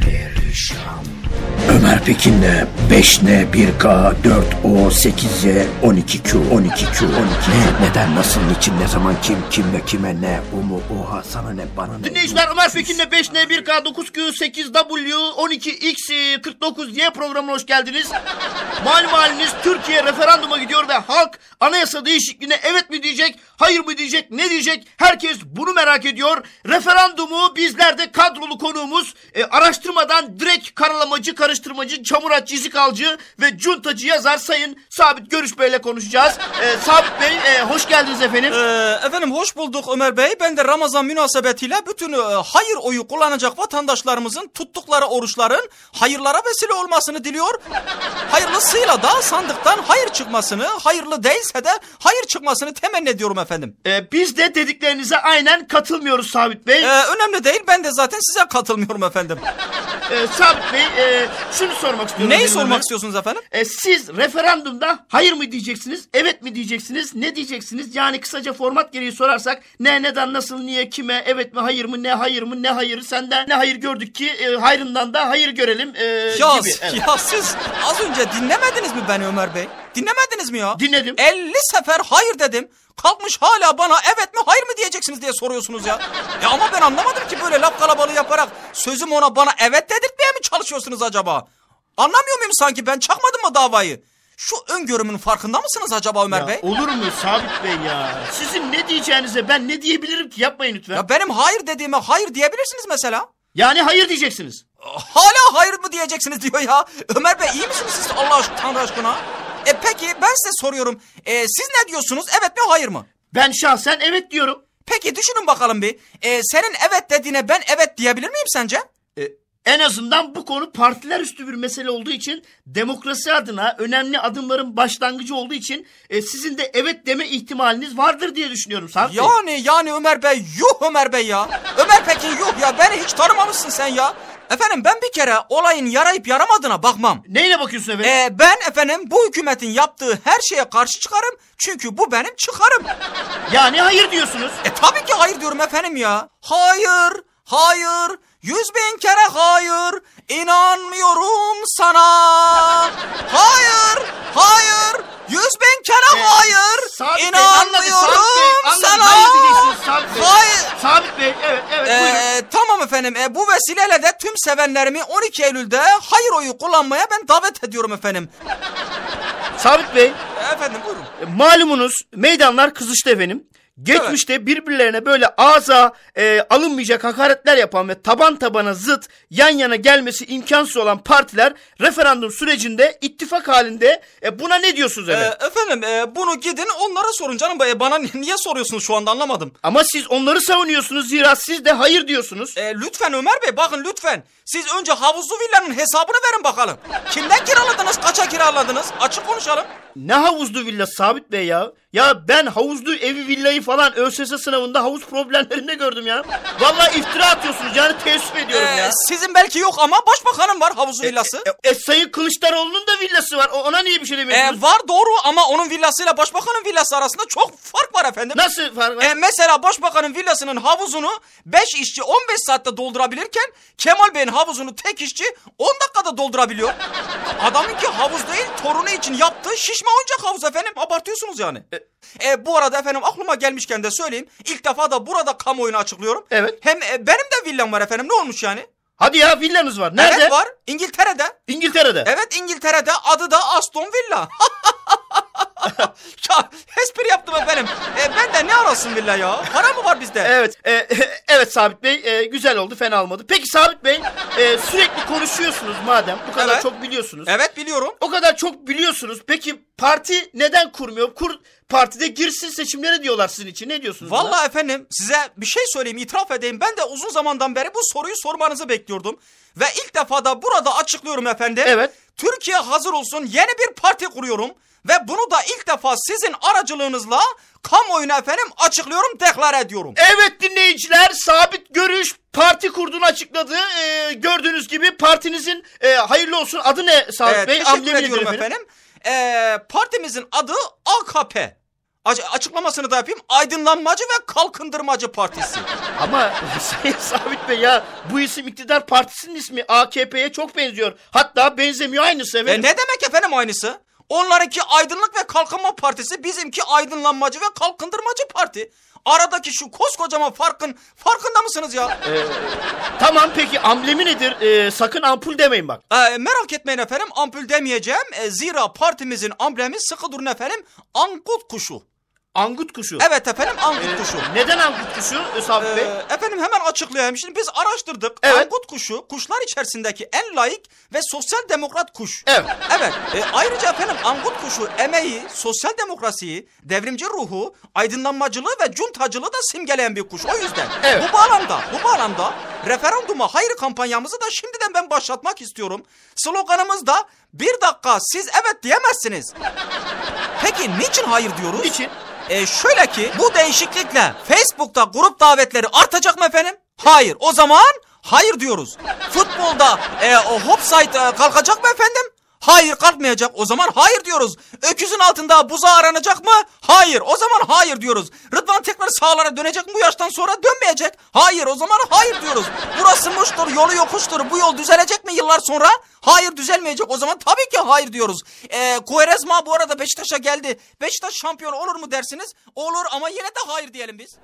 Perişan. Ömer Pekin'le 5N 1K 4O 8Y 12Q 12Q 12 ne, neden nasıl niçin ne zaman kim kim ve kime ne o mu oha sana ne bana ne Dinleyiciler Ömer Pekin'le 5N 1K 9Q 8W 12X 49Y programına hoş geldiniz. Malum haliniz Türkiye referanduma gidiyor ve halk anayasa değişikliğine evet mi diyecek, hayır mı diyecek, ne diyecek? Herkes bunu merak ediyor. Referandumu bizler de kadrolu konuğumuz e, araştırmadan direkt karalamacı, karıştırmacı, çamuratçı, izikalcı ve cuntacı yazar Sayın Sabit Görüş Bey'le konuşacağız. E, Sabit Bey e, hoş geldiniz efendim. Ee, efendim hoş bulduk Ömer Bey. Ben de Ramazan münasebetiyle bütün e, hayır oyu kullanacak vatandaşlarımızın tuttukları oruçların hayırlara vesile olmasını diliyor. Hayırlısıyla da sandıktan hayır çıkmasını, hayırlı değilse de hayır çıkmasını temenni ediyorum efendim. E, biz de dediklerinize aynen katılmıyoruz Sabit Bey. Ee, önemli değil ben de zaten size katılmıyorum efendim. Ee, Sabit Bey e, şunu sormak istiyorum. Neyi efendim sormak istiyorsunuz efendim? E, siz referandumda hayır mı diyeceksiniz, evet mi diyeceksiniz, ne diyeceksiniz? Yani kısaca format gereği sorarsak ne, neden, nasıl, niye, kime, evet mi, hayır mı, ne hayır mı, ne hayırı senden ne hayır gördük ki e, hayrından da hayır görelim e, Ya, gibi. Evet. ya siz az önce dinlemediniz mi beni Ömer Bey? Dinlemediniz mi ya? Dinledim. 50 sefer hayır dedim. Kalkmış hala bana evet mi hayır mı diyeceksiniz diye soruyorsunuz ya. Ya ama ben anlamadım ki böyle laf kalabalığı yaparak sözüm ona bana evet dedirtmeye mi çalışıyorsunuz acaba? Anlamıyor muyum sanki ben çakmadım mı davayı? Şu öngörümün farkında mısınız acaba Ömer Ya, Bey? olur mu Sabit Bey ya? Sizin ne diyeceğinize ben ne diyebilirim ki? Yapmayın lütfen. Ya benim hayır dediğime hayır diyebilirsiniz mesela. Yani hayır diyeceksiniz. Hala hayır mı diyeceksiniz diyor ya. Ömer Bey iyi misiniz siz Allah aşkına Tanrı aşkına? E peki ben size soruyorum. E, siz ne diyorsunuz evet mi hayır mı? Ben şahsen evet diyorum. Peki düşünün bakalım bir. E, senin evet dediğine ben evet diyebilir miyim sence? E, en azından bu konu partiler üstü bir mesele olduğu için demokrasi adına önemli adımların başlangıcı olduğu için e, sizin de evet deme ihtimaliniz vardır diye düşünüyorum Sarp Bey. Yani yani Ömer Bey yuh Ömer Bey ya. Ömer peki yuh ya beni hiç tanımamışsın sen ya. Efendim ben bir kere olayın yarayıp yaramadığına bakmam. Neyle bakıyorsun efendim? E, ben efendim bu hükümetin yaptığı her şeye karşı çıkarım. Çünkü bu benim çıkarım. Yani hayır diyorsunuz. E tabii ki hayır diyorum efendim ya. Hayır, hayır, yüz bin kere hayır, inanmıyorum sana. Hayır, hayır, yüz bin kere Ee, hayır, Sabit Bey anladı Sabit Bey inanmıyorum anladı. sana. Hayır diyeceksiniz Sabit Bey. Hayır. Sabit Bey evet evet buyurun. Ee, tamam efendim. E, bu vesileyle de tüm sevenlerimi 12 Eylül'de hayır oyu kullanmaya ben davet ediyorum efendim. Sabit Bey E, efendim buyurun. e, malumunuz meydanlar kızıştı efendim. Geçmişte birbirlerine böyle ağza e, alınmayacak hakaretler yapan ve taban tabana zıt yan yana gelmesi imkansız olan partiler referandum sürecinde ittifak halinde e, buna ne diyorsunuz E, efendim? efendim e, bunu gidin onlara sorun canım. E, bana niye soruyorsunuz şu anda anlamadım. Ama siz onları savunuyorsunuz zira siz de hayır diyorsunuz. E, lütfen Ömer Bey bakın lütfen. Siz önce havuzlu villanın hesabını verin bakalım. Kimden kiraladınız? Kaça kiraladınız? Açık konuşalım. Ne havuzlu villa Sabit Bey ya? Ya ben havuzlu evi villayı falan ÖSS sınavında havuz problemlerinde gördüm ya. Vallahi iftira atıyorsunuz yani teessüf ediyorum E, ya. sizin belki yok ama başbakanın var havuzlu villası. E, e, Sayın Kılıçdaroğlu'nun da villası var. O- Ona niye bir şey E, demiyorsunuz? var doğru ama onun villasıyla başbakanın villası arasında çok fark var efendim. Nasıl fark var? E, mesela başbakanın villasının havuzunu 5 işçi 15 saatte doldurabilirken Kemal Bey'in havuzunu tek işçi 10 dakikada doldurabiliyor. Adamınki havuz değil torunu için yaptığı şişme oyuncak havuz efendim. Abartıyorsunuz yani. E, bu arada efendim aklıma gelmişken de söyleyeyim. İlk defa da burada kamuoyuna açıklıyorum. Evet. Hem e, benim de villam var efendim. Ne olmuş yani? Hadi ya villanız var. Nerede? Evet var. İngiltere'de. İngiltere'de. Evet İngiltere'de adı da Aston Villa. ya espri yaptım efendim. E, ben de ne arasın villa ya? Para mı var bizde? Evet, e, evet Sabit Bey, e, güzel oldu, fena olmadı. Peki Sabit Bey, e, sürekli konuşuyorsunuz madem, bu kadar Evet. çok biliyorsunuz. Evet biliyorum. O kadar çok biliyorsunuz. Peki parti neden kurmuyor? Kur partide girsin seçimlere diyorlar sizin için. Ne diyorsunuz? buna? Vallahi efendim size bir şey söyleyeyim itiraf edeyim. Ben de uzun zamandan beri bu soruyu sormanızı bekliyordum. Ve ilk defa da burada açıklıyorum efendim. Evet. Türkiye hazır olsun yeni bir parti kuruyorum. Ve bunu da ilk defa sizin aracılığınızla kamuoyuna efendim açıklıyorum, deklar ediyorum. Evet dinleyiciler, sabit görüş parti kurduğunu açıkladı. E, gördüğünüz gibi partinizin e, hayırlı olsun. Adı ne Sabit Ee, Bey? teşekkür ediyorum efendim. Ee, partimizin adı AKP. Açıklamasını da yapayım. Aydınlanmacı ve Kalkındırmacı Partisi. Ama Sayın Sabit Bey ya bu isim iktidar partisinin ismi AKP'ye çok benziyor. Hatta benzemiyor aynısı E efendim. ne demek efendim aynısı? Onlarınki Aydınlık ve Kalkınma Partisi, bizimki Aydınlanmacı ve Kalkındırmacı Parti. Aradaki şu koskocaman farkın farkında mısınız ya? Tamam peki amblemi nedir? Ee, sakın ampul demeyin bak. Ee, merak etmeyin efendim ampul demeyeceğim. Ee, zira partimizin amblemi sıkı durun efendim angut kuşu. Angut kuşu. Evet efendim angut Ee, kuşu. Neden angut kuşu e, Sabit Bey? Ee, efendim hemen açıklayayım. Şimdi biz araştırdık. Evet. Angut kuşu kuşlar içerisindeki en layık ve sosyal demokrat kuş. Evet. Evet. E, ayrıca efendim angut kuşu emeği, sosyal demokrasiyi, devrimci ruhu, aydınlanmacılığı ve cuntacılığı da simgeleyen bir kuş. O yüzden Evet. bu bağlamda, bu bağlamda referanduma hayır kampanyamızı da şimdiden ben başlatmak istiyorum. Sloganımız da bir dakika siz evet diyemezsiniz. Peki niçin hayır diyoruz? Niçin? E şöyle ki bu değişiklikle Facebook'ta grup davetleri artacak mı efendim? Hayır. O zaman hayır diyoruz. Futbolda e, o hopside e, kalkacak mı efendim? Hayır kalkmayacak. O zaman hayır diyoruz. Öküzün altında buzağı aranacak mı? Hayır. O zaman hayır diyoruz. Rıdvan tekrar sağlara dönecek mi bu yaştan sonra? Dönmeyecek. Hayır. O zaman hayır diyoruz. Burası muştur, yolu yokuştur. Bu yol düzelecek mi yıllar sonra? Hayır düzelmeyecek. O zaman tabii ki hayır diyoruz. Ee, Quaresma bu arada Beşiktaş'a geldi. Beşiktaş şampiyon olur mu dersiniz? Olur ama yine de hayır diyelim biz.